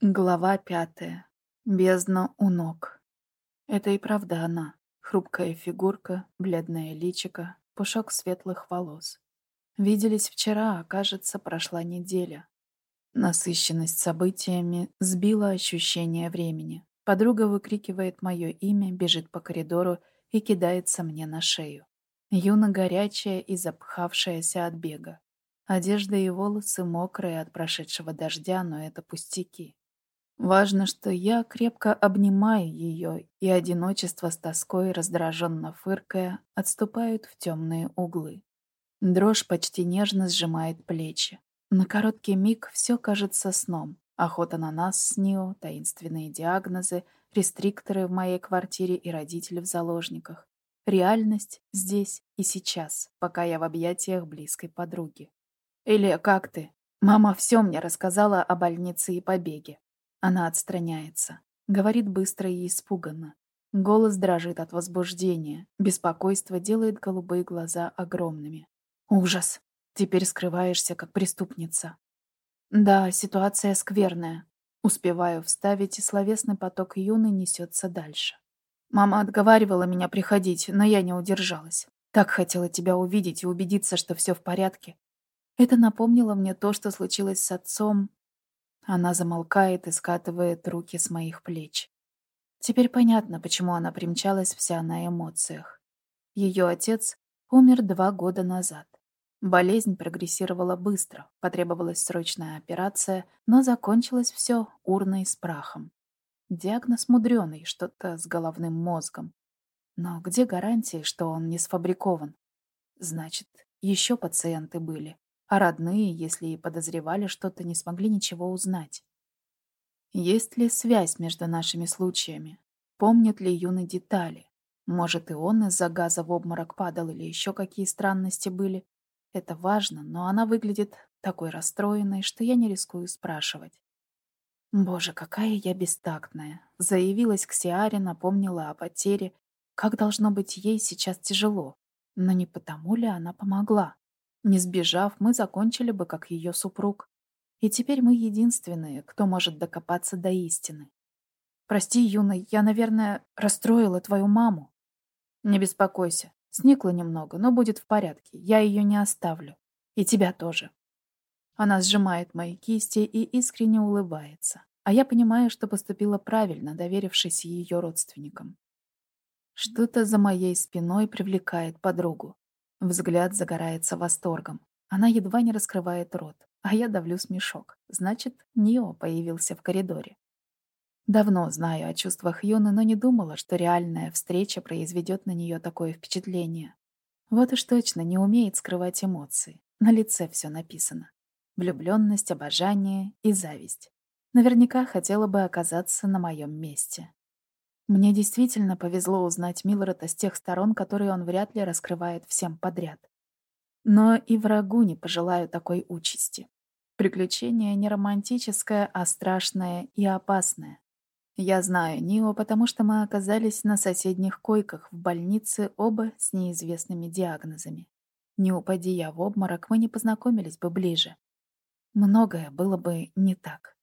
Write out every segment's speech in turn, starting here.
Глава пятая. Бездна у ног. Это и правда она. Хрупкая фигурка, бледное личико, пушок светлых волос. Виделись вчера, а, кажется, прошла неделя. Насыщенность событиями сбила ощущение времени. Подруга выкрикивает мое имя, бежит по коридору и кидается мне на шею. Юна горячая и запхавшаяся от бега. Одежда и волосы мокрые от прошедшего дождя, но это пустяки. Важно, что я крепко обнимаю ее, и одиночество с тоской, раздраженно фыркая, отступают в темные углы. Дрожь почти нежно сжимает плечи. На короткий миг все кажется сном. Охота на нас с Нио, таинственные диагнозы, рестрикторы в моей квартире и родители в заложниках. Реальность здесь и сейчас, пока я в объятиях близкой подруги. Или как ты? Мама все мне рассказала о больнице и побеге. Она отстраняется. Говорит быстро и испуганно. Голос дрожит от возбуждения. Беспокойство делает голубые глаза огромными. Ужас. Теперь скрываешься, как преступница. Да, ситуация скверная. Успеваю вставить, и словесный поток юны несется дальше. Мама отговаривала меня приходить, но я не удержалась. Так хотела тебя увидеть и убедиться, что все в порядке. Это напомнило мне то, что случилось с отцом она замолкает и скатывает руки с моих плеч. Теперь понятно, почему она примчалась вся на эмоциях. Ее отец умер два года назад. Болезнь прогрессировала быстро, потребовалась срочная операция, но закончилось все урной с прахом. Диагноз мудреный, что-то с головным мозгом. Но где гарантии, что он не сфабрикован? Значит, еще пациенты были а родные, если и подозревали что-то, не смогли ничего узнать. Есть ли связь между нашими случаями? Помнит ли юный детали? Может, и он из-за газа в обморок падал или еще какие странности были? Это важно, но она выглядит такой расстроенной, что я не рискую спрашивать. Боже, какая я бестактная. Заявилась к Сиаре, напомнила о потере. Как должно быть ей сейчас тяжело. Но не потому ли она помогла? Не сбежав, мы закончили бы, как ее супруг. И теперь мы единственные, кто может докопаться до истины. Прости, Юна, я, наверное, расстроила твою маму. Не беспокойся. Сникла немного, но будет в порядке. Я ее не оставлю. И тебя тоже. Она сжимает мои кисти и искренне улыбается. А я понимаю, что поступила правильно, доверившись ее родственникам. Что-то за моей спиной привлекает подругу. Взгляд загорается восторгом. Она едва не раскрывает рот, а я давлю смешок. Значит, Нио появился в коридоре. Давно знаю о чувствах Юны, но не думала, что реальная встреча произведет на нее такое впечатление. Вот уж точно не умеет скрывать эмоции. На лице все написано. Влюбленность, обожание и зависть. Наверняка хотела бы оказаться на моем месте. Мне действительно повезло узнать Милрета с тех сторон, которые он вряд ли раскрывает всем подряд. Но и врагу не пожелаю такой участи. Приключение не романтическое, а страшное и опасное. Я знаю Нио, потому что мы оказались на соседних койках в больнице, оба с неизвестными диагнозами. Не упади я в обморок, мы не познакомились бы ближе. Многое было бы не так.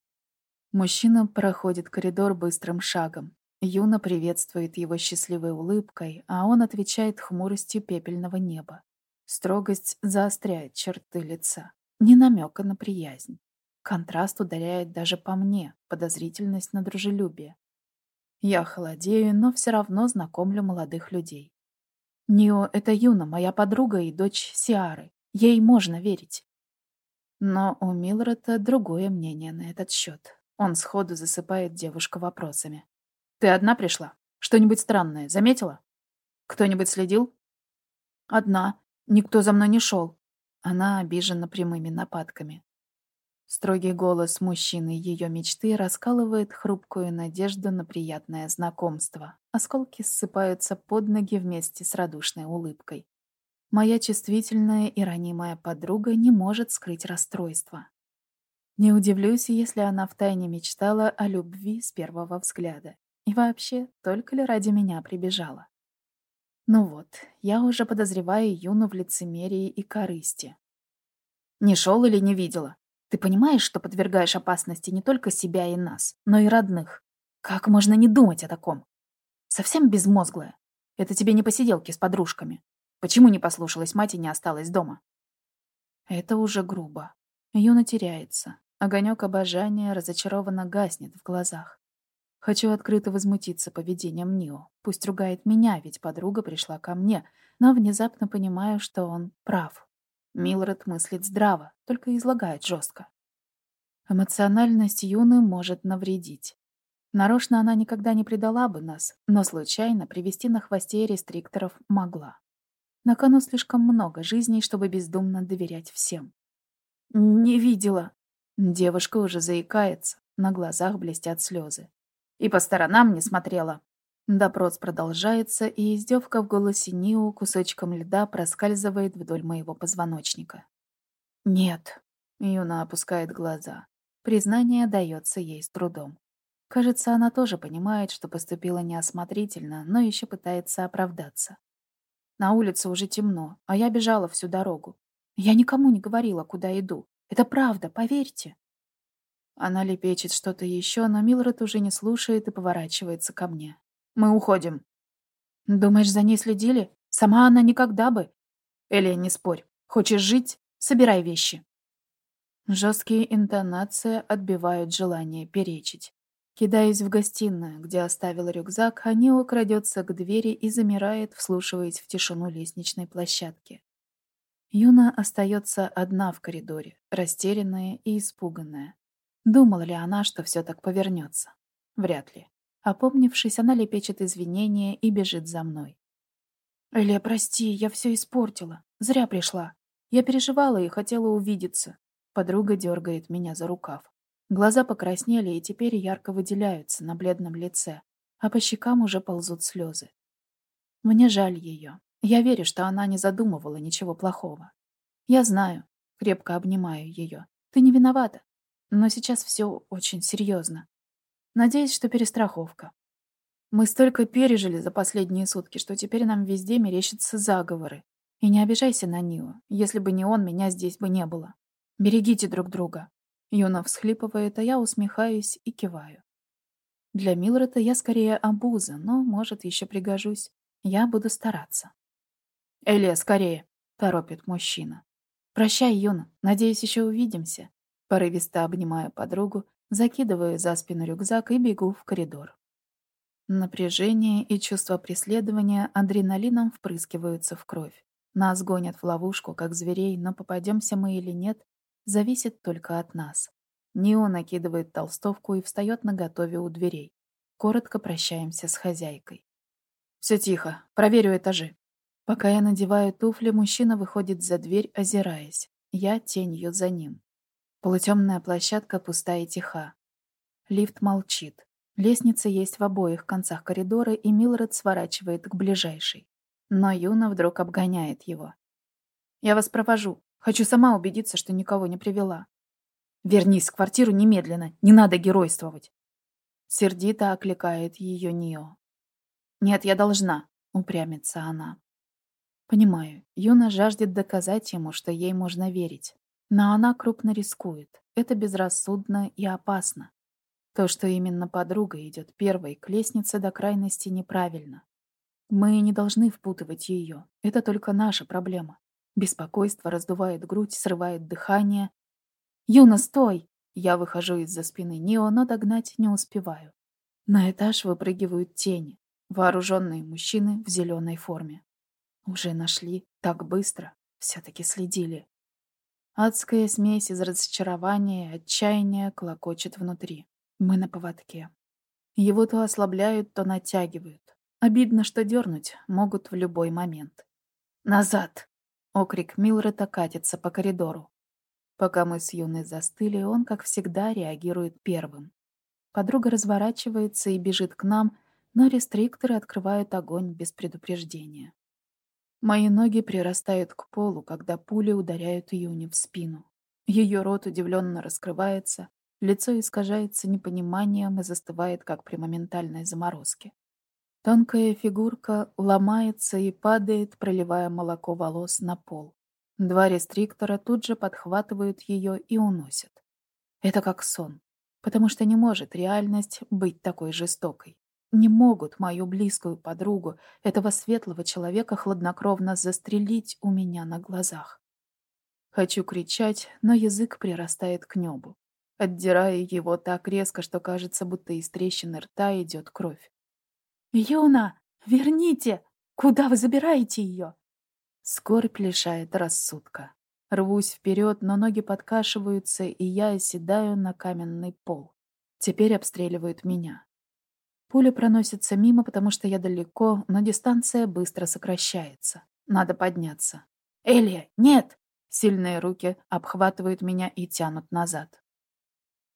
Мужчина проходит коридор быстрым шагом. Юна приветствует его счастливой улыбкой, а он отвечает хмуростью пепельного неба. Строгость заостряет черты лица, не намека на приязнь. Контраст ударяет даже по мне, подозрительность на дружелюбие. Я холодею, но все равно знакомлю молодых людей. Нио — это Юна, моя подруга и дочь Сиары. Ей можно верить. Но у Милрета другое мнение на этот счет. Он сходу засыпает девушку вопросами. Ты одна пришла? Что-нибудь странное заметила? Кто-нибудь следил? Одна. Никто за мной не шел. Она обижена прямыми нападками. Строгий голос мужчины ее мечты раскалывает хрупкую надежду на приятное знакомство. Осколки ссыпаются под ноги вместе с радушной улыбкой. Моя чувствительная и ранимая подруга не может скрыть расстройство. Не удивлюсь, если она втайне мечтала о любви с первого взгляда. И вообще, только ли ради меня прибежала? Ну вот, я уже подозреваю Юну в лицемерии и корысти. Не шел или не видела? Ты понимаешь, что подвергаешь опасности не только себя и нас, но и родных? Как можно не думать о таком? Совсем безмозглая. Это тебе не посиделки с подружками. Почему не послушалась мать и не осталась дома? Это уже грубо. Юна теряется. Огонек обожания разочарованно гаснет в глазах. Хочу открыто возмутиться поведением Нио. Пусть ругает меня, ведь подруга пришла ко мне, но внезапно понимаю, что он прав. Милред мыслит здраво, только излагает жестко. Эмоциональность Юны может навредить. Нарочно она никогда не предала бы нас, но случайно привести на хвосте рестрикторов могла. На кону слишком много жизней, чтобы бездумно доверять всем. «Не видела». Девушка уже заикается, на глазах блестят слезы. И по сторонам не смотрела. Допрос продолжается, и издевка в голосе Нио кусочком льда проскальзывает вдоль моего позвоночника. «Нет», — Юна опускает глаза. Признание дается ей с трудом. Кажется, она тоже понимает, что поступила неосмотрительно, но еще пытается оправдаться. На улице уже темно, а я бежала всю дорогу. Я никому не говорила, куда иду. Это правда, поверьте. Она лепечет что-то еще, но Милред уже не слушает и поворачивается ко мне. Мы уходим. Думаешь, за ней следили? Сама она никогда бы. Элия, не спорь. Хочешь жить? Собирай вещи. Жесткие интонации отбивают желание перечить. Кидаясь в гостиную, где оставил рюкзак, Анио крадется к двери и замирает, вслушиваясь в тишину лестничной площадки. Юна остается одна в коридоре, растерянная и испуганная. Думала ли она, что все так повернется? Вряд ли. Опомнившись, она лепечет извинения и бежит за мной. «Эля, прости, я все испортила. Зря пришла. Я переживала и хотела увидеться». Подруга дергает меня за рукав. Глаза покраснели и теперь ярко выделяются на бледном лице, а по щекам уже ползут слезы. Мне жаль ее. Я верю, что она не задумывала ничего плохого. Я знаю, крепко обнимаю ее. Ты не виновата. Но сейчас все очень серьезно. Надеюсь, что перестраховка. Мы столько пережили за последние сутки, что теперь нам везде мерещатся заговоры. И не обижайся на Нио. Если бы не он, меня здесь бы не было. Берегите друг друга. Юна всхлипывает, а я усмехаюсь и киваю. Для Милрета я скорее обуза, но, может, еще пригожусь. Я буду стараться. «Элия, скорее!» — торопит мужчина. «Прощай, Юна. Надеюсь, еще увидимся». Порывисто обнимаю подругу, закидываю за спину рюкзак и бегу в коридор. Напряжение и чувство преследования адреналином впрыскиваются в кровь. Нас гонят в ловушку, как зверей, но попадемся мы или нет, зависит только от нас. Нио накидывает толстовку и встает на готове у дверей. Коротко прощаемся с хозяйкой. Все тихо, проверю этажи. Пока я надеваю туфли, мужчина выходит за дверь, озираясь. Я тенью за ним. Полутемная площадка пустая и тиха. Лифт молчит. Лестница есть в обоих концах коридора, и Милред сворачивает к ближайшей. Но Юна вдруг обгоняет его. «Я вас провожу», Хочу сама убедиться, что никого не привела. Вернись в квартиру немедленно, не надо геройствовать. Сердито окликает ее Нио. Нет, я должна, упрямится она. Понимаю, Юна жаждет доказать ему, что ей можно верить. Но она крупно рискует. Это безрассудно и опасно. То, что именно подруга идет первой к лестнице до крайности неправильно. Мы не должны впутывать ее. Это только наша проблема. Беспокойство раздувает грудь, срывает дыхание. «Юна, стой!» Я выхожу из-за спины Нио, но догнать не успеваю. На этаж выпрыгивают тени, вооруженные мужчины в зеленой форме. Уже нашли, так быстро, все-таки следили. Адская смесь из разочарования и отчаяния клокочет внутри. Мы на поводке. Его то ослабляют, то натягивают. Обидно, что дернуть могут в любой момент. «Назад!» Окрик Милрета катится по коридору. Пока мы с Юной застыли, он, как всегда, реагирует первым. Подруга разворачивается и бежит к нам, но рестрикторы открывают огонь без предупреждения. Мои ноги прирастают к полу, когда пули ударяют Юни в спину. Ее рот удивленно раскрывается, лицо искажается непониманием и застывает, как при моментальной заморозке. Тонкая фигурка ломается и падает, проливая молоко волос на пол. Два рестриктора тут же подхватывают ее и уносят. Это как сон. Потому что не может реальность быть такой жестокой. Не могут мою близкую подругу, этого светлого человека, хладнокровно застрелить у меня на глазах. Хочу кричать, но язык прирастает к небу. Отдираю его так резко, что кажется, будто из трещины рта идет кровь. «Юна, верните! Куда вы забираете ее?» Скорбь лишает рассудка. Рвусь вперед, но ноги подкашиваются, и я оседаю на каменный пол. Теперь обстреливают меня. Пуля проносится мимо, потому что я далеко, но дистанция быстро сокращается. Надо подняться. «Элия, нет!» Сильные руки обхватывают меня и тянут назад.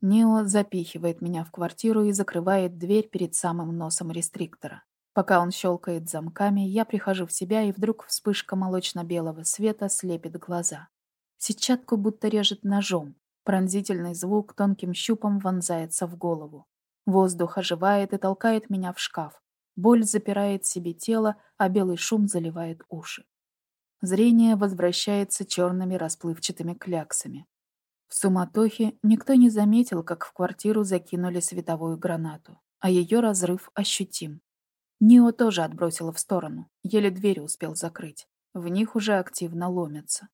Нио запихивает меня в квартиру и закрывает дверь перед самым носом рестриктора. Пока он щелкает замками, я прихожу в себя, и вдруг вспышка молочно-белого света слепит глаза. Сетчатку будто режет ножом. Пронзительный звук тонким щупом вонзается в голову. Воздух оживает и толкает меня в шкаф. Боль запирает себе тело, а белый шум заливает уши. Зрение возвращается черными расплывчатыми кляксами. В суматохе никто не заметил, как в квартиру закинули световую гранату, а ее разрыв ощутим. Нио тоже отбросила в сторону, еле дверь успел закрыть. В них уже активно ломятся.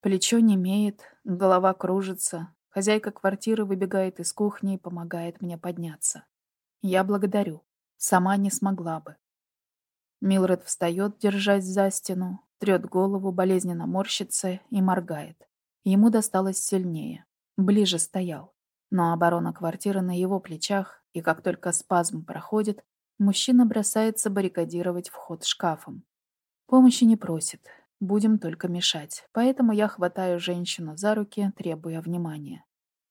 Плечо немеет, голова кружится. Хозяйка квартиры выбегает из кухни и помогает мне подняться. Я благодарю. Сама не смогла бы. Милред встает, держась за стену, трет голову, болезненно морщится и моргает. Ему досталось сильнее. Ближе стоял. Но оборона квартиры на его плечах, и как только спазм проходит, мужчина бросается баррикадировать вход шкафом. Помощи не просит, будем только мешать, поэтому я хватаю женщину за руки, требуя внимания.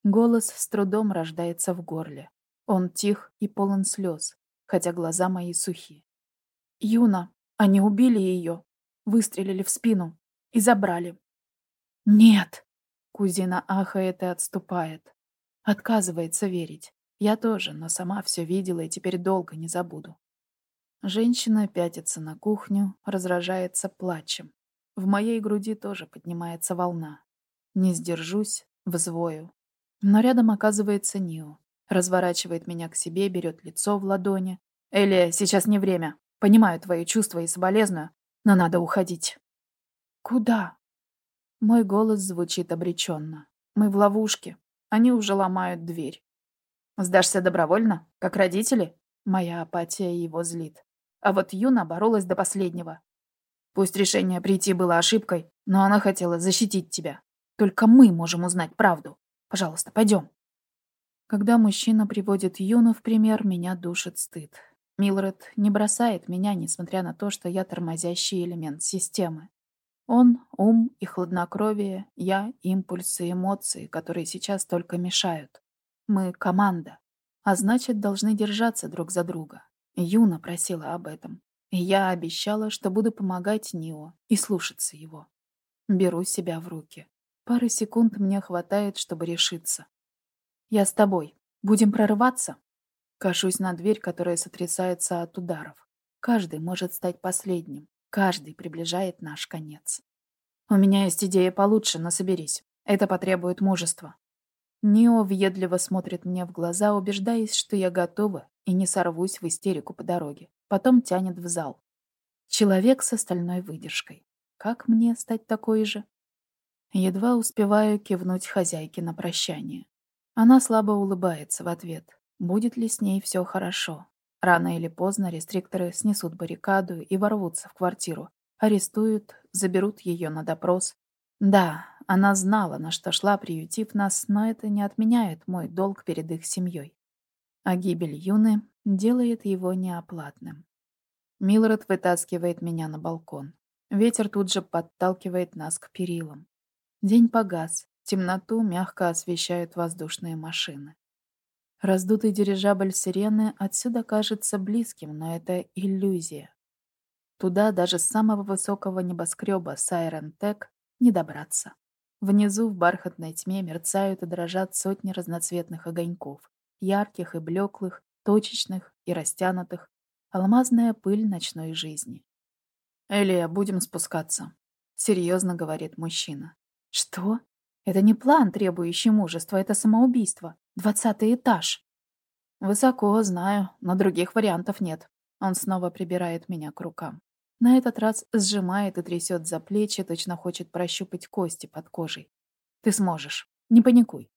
Голос с трудом рождается в горле. Он тих и полон слез, хотя глаза мои сухи. «Юна, они убили ее, выстрелили в спину и забрали». «Нет!» Кузина ахает и отступает. Отказывается верить. Я тоже, но сама все видела и теперь долго не забуду. Женщина пятится на кухню, разражается плачем. В моей груди тоже поднимается волна. Не сдержусь, взвою. Но рядом оказывается Нио. Разворачивает меня к себе, берет лицо в ладони. «Элия, сейчас не время. Понимаю твои чувства и соболезную, но надо уходить». «Куда?» Мой голос звучит обреченно. Мы в ловушке. Они уже ломают дверь. Сдашься добровольно, как родители? Моя апатия его злит. А вот Юна боролась до последнего. Пусть решение прийти было ошибкой, но она хотела защитить тебя. Только мы можем узнать правду. Пожалуйста, пойдем. Когда мужчина приводит Юну в пример, меня душит стыд. Милред не бросает меня, несмотря на то, что я тормозящий элемент системы. Он — ум и хладнокровие, я — импульсы, эмоции, которые сейчас только мешают. Мы — команда, а значит, должны держаться друг за друга. Юна просила об этом, я обещала, что буду помогать Нио и слушаться его. Беру себя в руки. Пары секунд мне хватает, чтобы решиться. «Я с тобой. Будем прорываться?» Кашусь на дверь, которая сотрясается от ударов. Каждый может стать последним. Каждый приближает наш конец. У меня есть идея получше, но соберись. Это потребует мужества. Нио въедливо смотрит мне в глаза, убеждаясь, что я готова и не сорвусь в истерику по дороге. Потом тянет в зал. Человек с остальной выдержкой. Как мне стать такой же? Едва успеваю кивнуть хозяйке на прощание. Она слабо улыбается в ответ. Будет ли с ней все хорошо? Рано или поздно рестрикторы снесут баррикаду и ворвутся в квартиру. Арестуют, заберут ее на допрос. Да, она знала, на что шла, приютив нас, но это не отменяет мой долг перед их семьей. А гибель Юны делает его неоплатным. Милред вытаскивает меня на балкон. Ветер тут же подталкивает нас к перилам. День погас, темноту мягко освещают воздушные машины. Раздутый дирижабль сирены отсюда кажется близким, но это иллюзия. Туда даже с самого высокого небоскреба Сайрен Тек не добраться. Внизу в бархатной тьме мерцают и дрожат сотни разноцветных огоньков, ярких и блеклых, точечных и растянутых, алмазная пыль ночной жизни. «Элия, будем спускаться», — серьезно говорит мужчина. «Что? Это не план, требующий мужества, это самоубийство. Двадцатый этаж. Высоко, знаю, но других вариантов нет. Он снова прибирает меня к рукам. На этот раз сжимает и трясет за плечи, точно хочет прощупать кости под кожей. Ты сможешь. Не паникуй.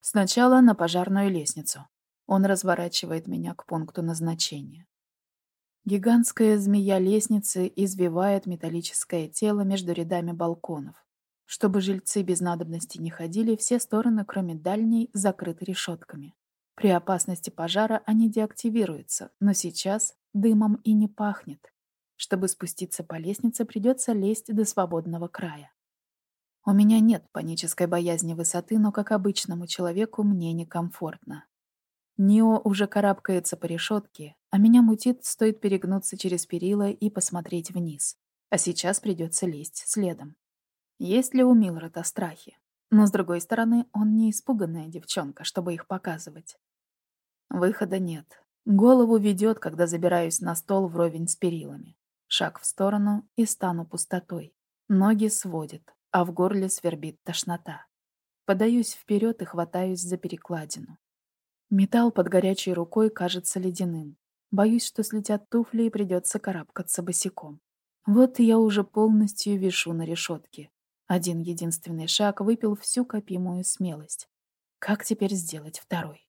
Сначала на пожарную лестницу. Он разворачивает меня к пункту назначения. Гигантская змея лестницы извивает металлическое тело между рядами балконов. Чтобы жильцы без надобности не ходили, все стороны, кроме дальней, закрыты решетками. При опасности пожара они деактивируются, но сейчас дымом и не пахнет. Чтобы спуститься по лестнице, придется лезть до свободного края. У меня нет панической боязни высоты, но как обычному человеку мне некомфортно. Нио уже карабкается по решетке, а меня мутит, стоит перегнуться через перила и посмотреть вниз. А сейчас придется лезть следом. Есть ли у Милрота страхи? Но, с другой стороны, он не испуганная девчонка, чтобы их показывать. Выхода нет. Голову ведет, когда забираюсь на стол вровень с перилами. Шаг в сторону и стану пустотой. Ноги сводит, а в горле свербит тошнота. Подаюсь вперед и хватаюсь за перекладину. Металл под горячей рукой кажется ледяным. Боюсь, что слетят туфли и придется карабкаться босиком. Вот я уже полностью вишу на решетке. Один единственный шаг выпил всю копимую смелость. Как теперь сделать второй?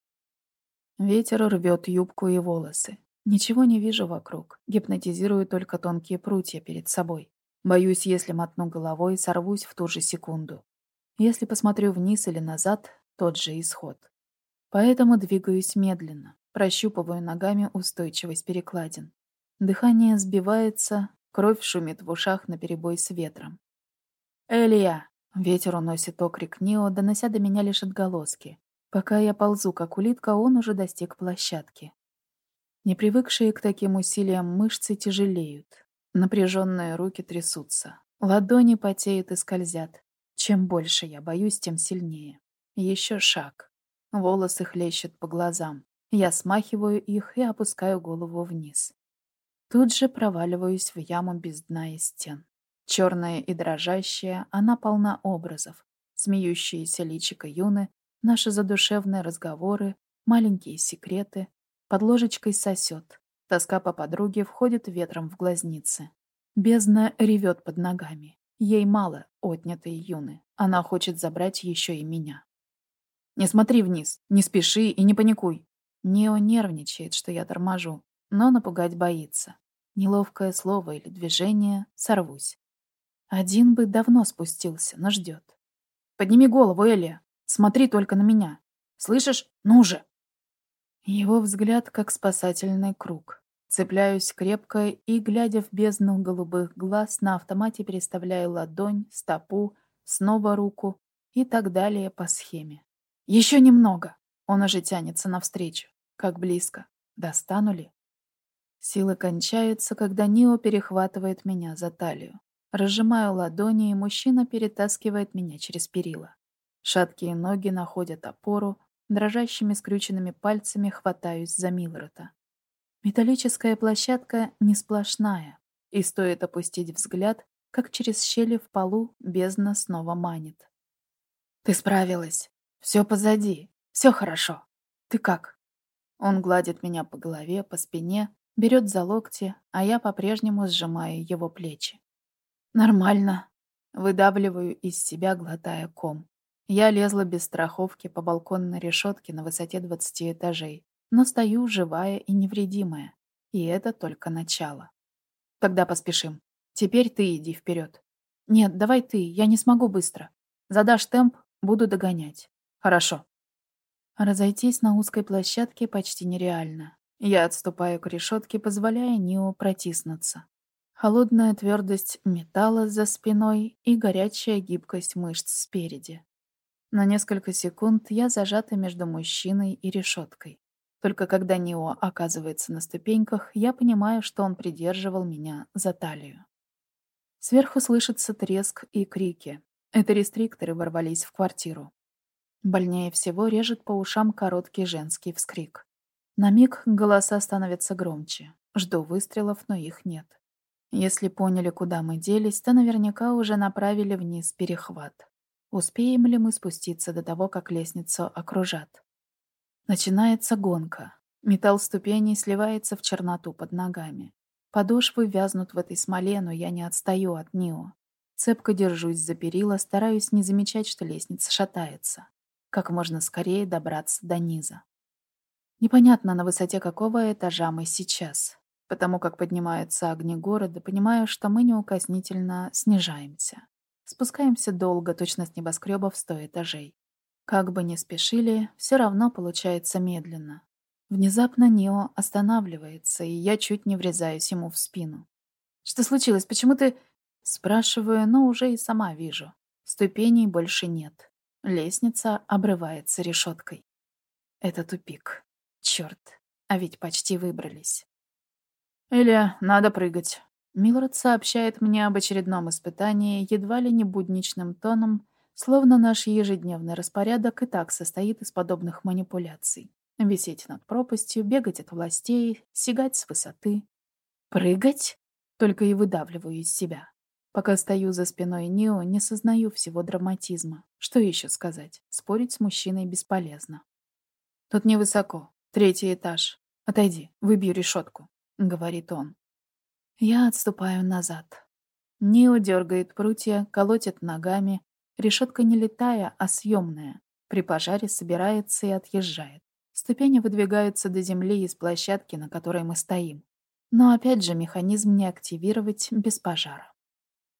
Ветер рвет юбку и волосы. Ничего не вижу вокруг. Гипнотизирую только тонкие прутья перед собой. Боюсь, если мотну головой, сорвусь в ту же секунду. Если посмотрю вниз или назад, тот же исход. Поэтому двигаюсь медленно, прощупываю ногами устойчивость перекладин. Дыхание сбивается, кровь шумит в ушах наперебой с ветром. «Элия!» — ветер уносит окрик Нио, донося до меня лишь отголоски. Пока я ползу, как улитка, он уже достиг площадки. Непривыкшие к таким усилиям мышцы тяжелеют. Напряженные руки трясутся. Ладони потеют и скользят. Чем больше я боюсь, тем сильнее. Еще шаг. Волосы хлещут по глазам. Я смахиваю их и опускаю голову вниз. Тут же проваливаюсь в яму без дна и стен. Черная и дрожащая, она полна образов. Смеющиеся личико Юны, наши задушевные разговоры, маленькие секреты. Под ложечкой сосет. Тоска по подруге входит ветром в глазницы. Бездна ревет под ногами. Ей мало отнятой Юны. Она хочет забрать еще и меня. «Не смотри вниз, не спеши и не паникуй». Нео нервничает, что я торможу, но напугать боится. Неловкое слово или движение — сорвусь. Один бы давно спустился, но ждет. «Подними голову, Элия. Смотри только на меня. Слышишь? Ну же!» Его взгляд как спасательный круг. Цепляюсь крепко и, глядя в бездну голубых глаз, на автомате переставляю ладонь, стопу, снова руку и так далее по схеме. Еще немного. Он уже тянется навстречу. Как близко. Достану ли? Силы кончаются, когда Нио перехватывает меня за талию. Разжимаю ладони, и мужчина перетаскивает меня через перила. Шаткие ноги находят опору, дрожащими скрюченными пальцами хватаюсь за Милрота. Металлическая площадка не сплошная, и стоит опустить взгляд, как через щели в полу бездна снова манит. «Ты справилась. Все позади. Все хорошо. Ты как?» Он гладит меня по голове, по спине, берет за локти, а я по-прежнему сжимаю его плечи. Нормально. Выдавливаю из себя, глотая ком. Я лезла без страховки по балконной решетке на высоте 20 этажей, но стою живая и невредимая. И это только начало. Тогда поспешим. Теперь ты иди вперед. Нет, давай ты, я не смогу быстро. Задашь темп, буду догонять. Хорошо. Разойтись на узкой площадке почти нереально. Я отступаю к решетке, позволяя Нио протиснуться. Холодная твердость металла за спиной и горячая гибкость мышц спереди. На несколько секунд я зажата между мужчиной и решеткой. Только когда Нио оказывается на ступеньках, я понимаю, что он придерживал меня за талию. Сверху слышится треск и крики. Это рестрикторы ворвались в квартиру. Больнее всего режет по ушам короткий женский вскрик. На миг голоса становятся громче. Жду выстрелов, но их нет. Если поняли, куда мы делись, то наверняка уже направили вниз перехват. Успеем ли мы спуститься до того, как лестницу окружат? Начинается гонка. Металл ступеней сливается в черноту под ногами. Подошвы вязнут в этой смоле, но я не отстаю от Нио. Цепко держусь за перила, стараюсь не замечать, что лестница шатается. Как можно скорее добраться до низа. Непонятно, на высоте какого этажа мы сейчас. Потому как поднимаются огни города, понимаю, что мы неукоснительно снижаемся. Спускаемся долго, точно с небоскребов сто этажей. Как бы ни спешили, все равно получается медленно. Внезапно Нео останавливается, и я чуть не врезаюсь ему в спину. «Что случилось? Почему ты...» Спрашиваю, но уже и сама вижу. Ступеней больше нет. Лестница обрывается решеткой. Это тупик. Черт, а ведь почти выбрались. «Эля, надо прыгать». Милред сообщает мне об очередном испытании едва ли не будничным тоном, словно наш ежедневный распорядок и так состоит из подобных манипуляций. Висеть над пропастью, бегать от властей, сигать с высоты. Прыгать? Только и выдавливаю из себя. Пока стою за спиной Нио, не сознаю всего драматизма. Что еще сказать? Спорить с мужчиной бесполезно. Тут невысоко. Третий этаж. Отойди, выбью решетку, говорит он. Я отступаю назад. Нио дергает прутья, колотит ногами. Решетка не летая, а съемная. При пожаре собирается и отъезжает. Ступени выдвигаются до земли из площадки, на которой мы стоим. Но опять же механизм не активировать без пожара.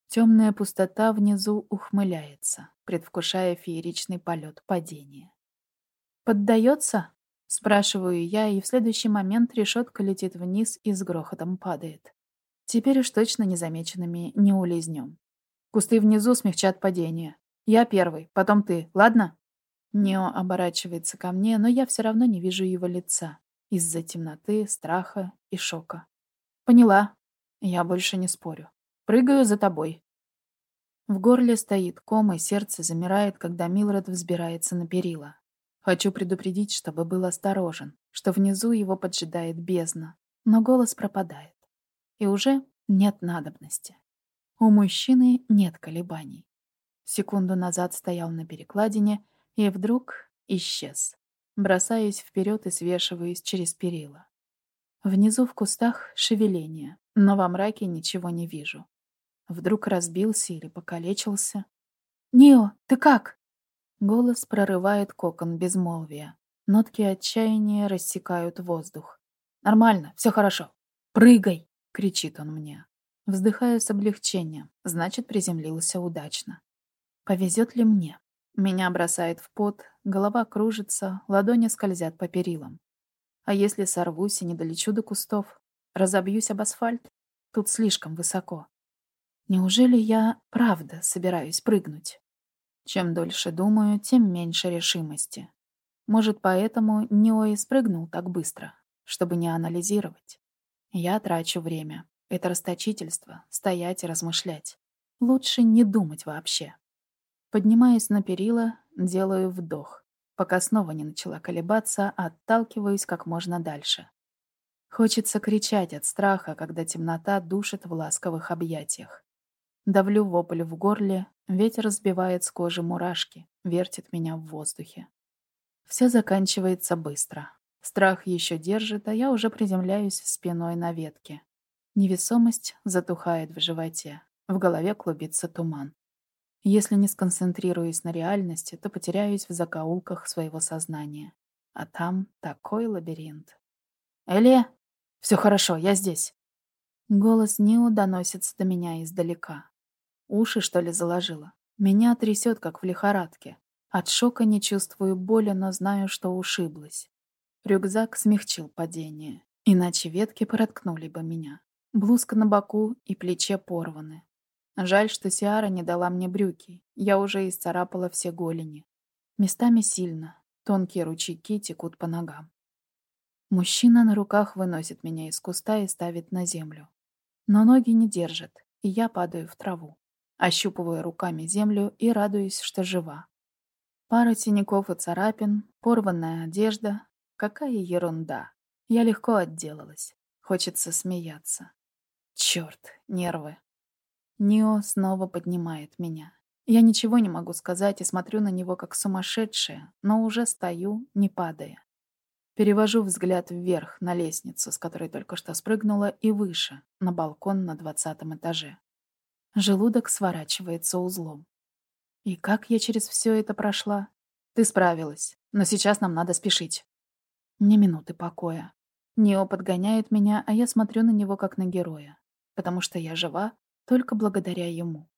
Темная пустота внизу ухмыляется, предвкушая фееричный полет падения. «Поддается?» — спрашиваю я, и в следующий момент решетка летит вниз и с грохотом падает. Теперь уж точно незамеченными не улизнем. Кусты внизу смягчат падение. Я первый, потом ты, ладно? Нео оборачивается ко мне, но я все равно не вижу его лица. Из-за темноты, страха и шока. Поняла. Я больше не спорю. Прыгаю за тобой. В горле стоит ком, и сердце замирает, когда Милред взбирается на перила. Хочу предупредить, чтобы был осторожен, что внизу его поджидает бездна, но голос пропадает. И уже нет надобности. У мужчины нет колебаний. Секунду назад стоял на перекладине, и вдруг исчез. Бросаюсь вперед и свешиваюсь через перила. Внизу в кустах шевеление, но во мраке ничего не вижу. Вдруг разбился или покалечился. «Нио, ты как?» Голос прорывает кокон безмолвия. Нотки отчаяния рассекают воздух. «Нормально, все хорошо. Прыгай!» — кричит он мне. Вздыхаю с облегчением. Значит, приземлился удачно. Повезет ли мне? Меня бросает в пот, голова кружится, ладони скользят по перилам. А если сорвусь и не долечу до кустов? Разобьюсь об асфальт? Тут слишком высоко. Неужели я правда собираюсь прыгнуть? Чем дольше думаю, тем меньше решимости. Может, поэтому Нео и спрыгнул так быстро, чтобы не анализировать. Я трачу время. Это расточительство — стоять и размышлять. Лучше не думать вообще. Поднимаюсь на перила, делаю вдох, пока снова не начала колебаться, отталкиваюсь как можно дальше. Хочется кричать от страха, когда темнота душит в ласковых объятиях. Давлю вопль в горле, ветер сбивает с кожи мурашки, вертит меня в воздухе. Все заканчивается быстро. Страх еще держит, а я уже приземляюсь спиной на ветке. Невесомость затухает в животе, в голове клубится туман. Если не сконцентрируюсь на реальности, то потеряюсь в закоулках своего сознания. А там такой лабиринт. «Эле! Все хорошо, я здесь!» Голос Нио доносится до меня издалека. Уши, что ли, заложила? Меня трясет, как в лихорадке. От шока не чувствую боли, но знаю, что ушиблась. Рюкзак смягчил падение, иначе ветки проткнули бы меня. Блузка на боку и плече порваны. Жаль, что Сиара не дала мне брюки. Я уже исцарапала все голени. Местами сильно. Тонкие ручейки текут по ногам. Мужчина на руках выносит меня из куста и ставит на землю. Но ноги не держат, и я падаю в траву. Ощупываю руками землю и радуюсь, что жива. Пара синяков и царапин, порванная одежда. Какая ерунда. Я легко отделалась. Хочется смеяться. Черт, нервы. Нио снова поднимает меня. Я ничего не могу сказать и смотрю на него как сумасшедшая, но уже стою, не падая. Перевожу взгляд вверх на лестницу, с которой только что спрыгнула, и выше, на балкон на двадцатом этаже. Желудок сворачивается узлом. И как я через все это прошла? Ты справилась, но сейчас нам надо спешить. Ни минуты покоя. Нео подгоняет меня, а я смотрю на него как на героя, потому что я жива только благодаря ему.